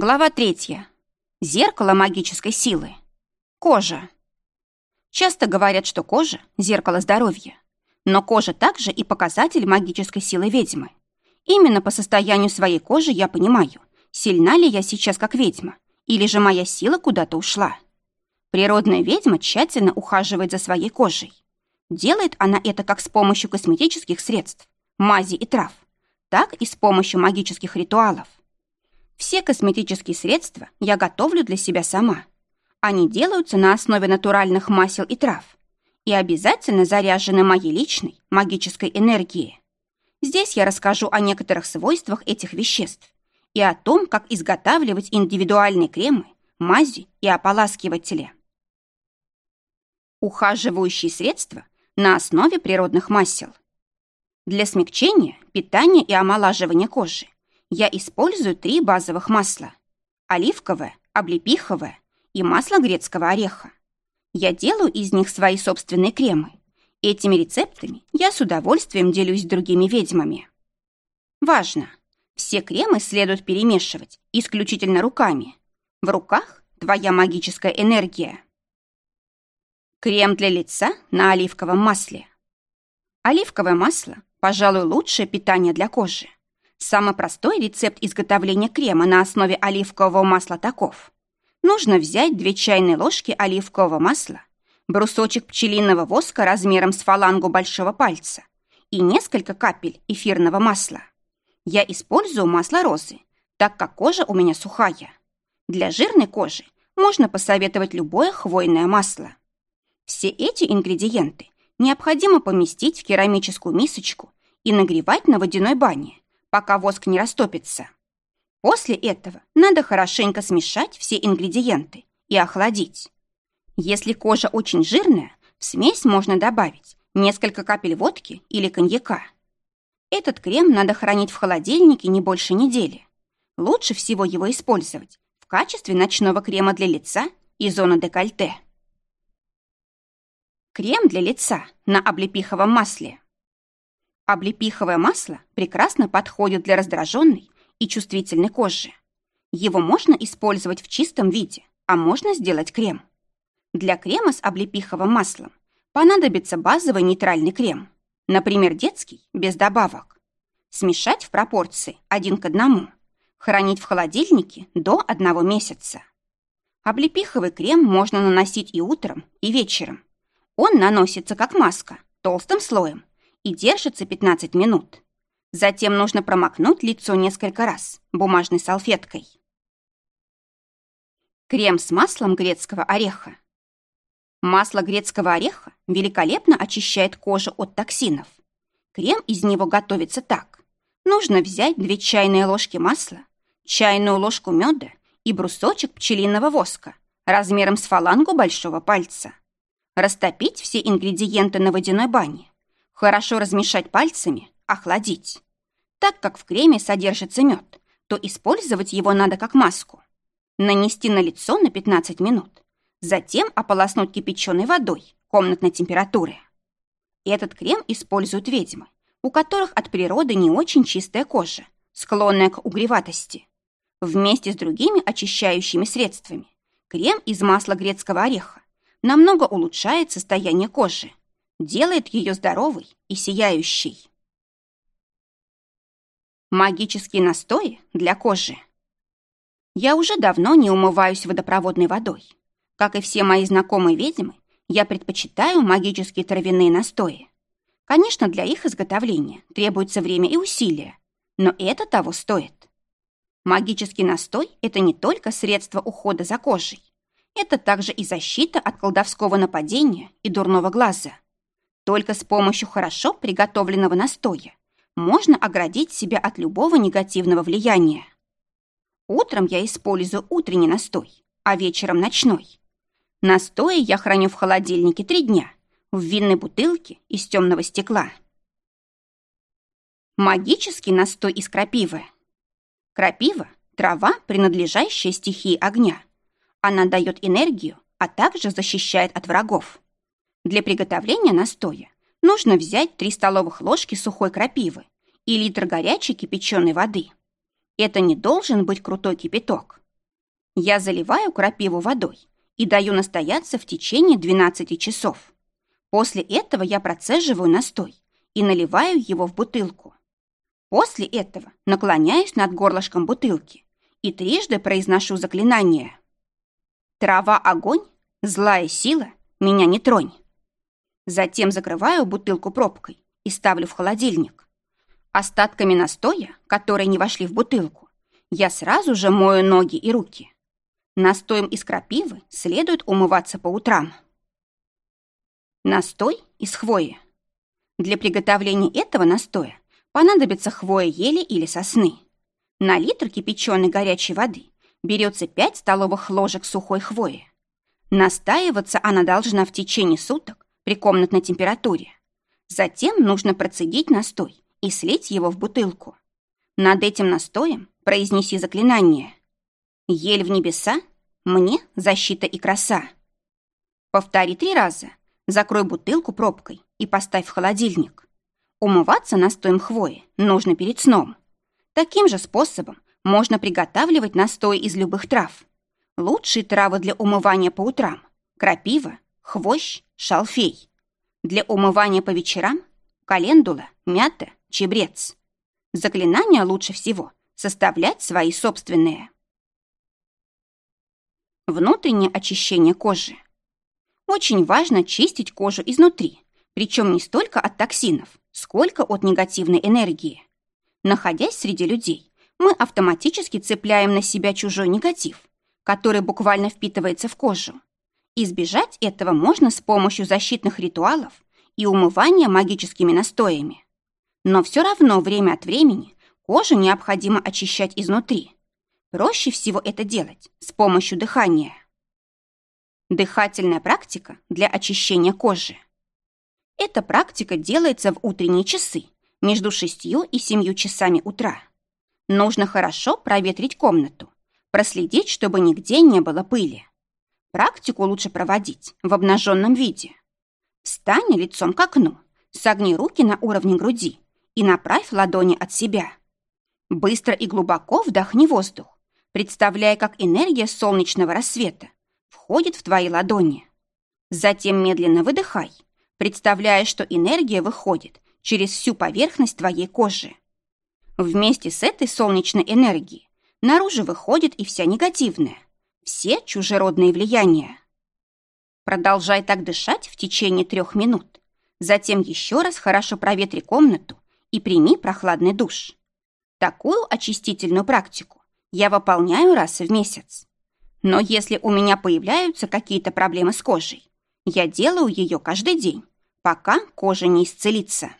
Глава третья. Зеркало магической силы. Кожа. Часто говорят, что кожа – зеркало здоровья. Но кожа также и показатель магической силы ведьмы. Именно по состоянию своей кожи я понимаю, сильна ли я сейчас как ведьма, или же моя сила куда-то ушла. Природная ведьма тщательно ухаживает за своей кожей. Делает она это как с помощью косметических средств, мази и трав, так и с помощью магических ритуалов. Все косметические средства я готовлю для себя сама. Они делаются на основе натуральных масел и трав и обязательно заряжены моей личной магической энергией. Здесь я расскажу о некоторых свойствах этих веществ и о том, как изготавливать индивидуальные кремы, мази и ополаскиватели. Ухаживающие средства на основе природных масел. Для смягчения, питания и омолаживания кожи я использую три базовых масла. Оливковое, облепиховое и масло грецкого ореха. Я делаю из них свои собственные кремы. Этими рецептами я с удовольствием делюсь с другими ведьмами. Важно! Все кремы следует перемешивать исключительно руками. В руках твоя магическая энергия. Крем для лица на оливковом масле. Оливковое масло, пожалуй, лучшее питание для кожи. Самый простой рецепт изготовления крема на основе оливкового масла таков. Нужно взять 2 чайные ложки оливкового масла, брусочек пчелиного воска размером с фалангу большого пальца и несколько капель эфирного масла. Я использую масло розы, так как кожа у меня сухая. Для жирной кожи можно посоветовать любое хвойное масло. Все эти ингредиенты необходимо поместить в керамическую мисочку и нагревать на водяной бане пока воск не растопится. После этого надо хорошенько смешать все ингредиенты и охладить. Если кожа очень жирная, в смесь можно добавить несколько капель водки или коньяка. Этот крем надо хранить в холодильнике не больше недели. Лучше всего его использовать в качестве ночного крема для лица и зоны декольте. Крем для лица на облепиховом масле. Облепиховое масло прекрасно подходит для раздраженной и чувствительной кожи. Его можно использовать в чистом виде, а можно сделать крем. Для крема с облепиховым маслом понадобится базовый нейтральный крем, например, детский, без добавок. Смешать в пропорции один к одному. Хранить в холодильнике до одного месяца. Облепиховый крем можно наносить и утром, и вечером. Он наносится как маска, толстым слоем, и держится 15 минут. Затем нужно промокнуть лицо несколько раз бумажной салфеткой. Крем с маслом грецкого ореха. Масло грецкого ореха великолепно очищает кожу от токсинов. Крем из него готовится так. Нужно взять 2 чайные ложки масла, чайную ложку меда и брусочек пчелиного воска размером с фалангу большого пальца. Растопить все ингредиенты на водяной бане Хорошо размешать пальцами, охладить. Так как в креме содержится мед, то использовать его надо как маску. Нанести на лицо на 15 минут. Затем ополоснуть кипяченой водой комнатной температуры. Этот крем используют ведьмы, у которых от природы не очень чистая кожа, склонная к угреватости. Вместе с другими очищающими средствами крем из масла грецкого ореха намного улучшает состояние кожи, делает ее здоровой и сияющей. Магические настои для кожи. Я уже давно не умываюсь водопроводной водой. Как и все мои знакомые ведьмы, я предпочитаю магические травяные настои. Конечно, для их изготовления требуется время и усилия, но это того стоит. Магический настой – это не только средство ухода за кожей. Это также и защита от колдовского нападения и дурного глаза – только с помощью хорошо приготовленного настоя можно оградить себя от любого негативного влияния. Утром я использую утренний настой, а вечером ночной. Настои я храню в холодильнике три дня в винной бутылке из темного стекла. Магический настой из крапивы. Крапива – трава, принадлежащая стихии огня. Она дает энергию, а также защищает от врагов. Для приготовления настоя нужно взять 3 столовых ложки сухой крапивы и литр горячей кипяченой воды. Это не должен быть крутой кипяток. Я заливаю крапиву водой и даю настояться в течение 12 часов. После этого я процеживаю настой и наливаю его в бутылку. После этого наклоняюсь над горлышком бутылки и трижды произношу заклинание. «Трава — огонь, злая сила, меня не тронь». Затем закрываю бутылку пробкой и ставлю в холодильник. Остатками настоя, которые не вошли в бутылку, я сразу же мою ноги и руки. Настоем из крапивы следует умываться по утрам. Настой из хвои. Для приготовления этого настоя понадобится хвоя ели или сосны. На литр кипяченой горячей воды берется 5 столовых ложек сухой хвои. Настаиваться она должна в течение суток при комнатной температуре. Затем нужно процедить настой и слить его в бутылку. Над этим настоем произнеси заклинание. Ель в небеса, мне защита и краса. Повтори три раза, закрой бутылку пробкой и поставь в холодильник. Умываться настоем хвои нужно перед сном. Таким же способом можно приготавливать настой из любых трав. Лучшие травы для умывания по утрам – крапива, хвощ, шалфей. Для умывания по вечерам – календула, мята, чебрец. Заклинания лучше всего составлять свои собственные. Внутреннее очищение кожи. Очень важно чистить кожу изнутри, причем не столько от токсинов, сколько от негативной энергии. Находясь среди людей, мы автоматически цепляем на себя чужой негатив, который буквально впитывается в кожу. Избежать этого можно с помощью защитных ритуалов и умывания магическими настоями. Но все равно время от времени кожу необходимо очищать изнутри. Проще всего это делать с помощью дыхания. Дыхательная практика для очищения кожи. Эта практика делается в утренние часы, между шестью и семью часами утра. Нужно хорошо проветрить комнату, проследить, чтобы нигде не было пыли. Практику лучше проводить в обнаженном виде. Встань лицом к окну, согни руки на уровне груди и направь ладони от себя. Быстро и глубоко вдохни воздух, представляя, как энергия солнечного рассвета входит в твои ладони. Затем медленно выдыхай, представляя, что энергия выходит через всю поверхность твоей кожи. Вместе с этой солнечной энергией наружу выходит и вся негативная, все чужеродные влияния. Продолжай так дышать в течение трех минут. Затем еще раз хорошо проветри комнату и прими прохладный душ. Такую очистительную практику я выполняю раз в месяц. Но если у меня появляются какие-то проблемы с кожей, я делаю ее каждый день, пока кожа не исцелится.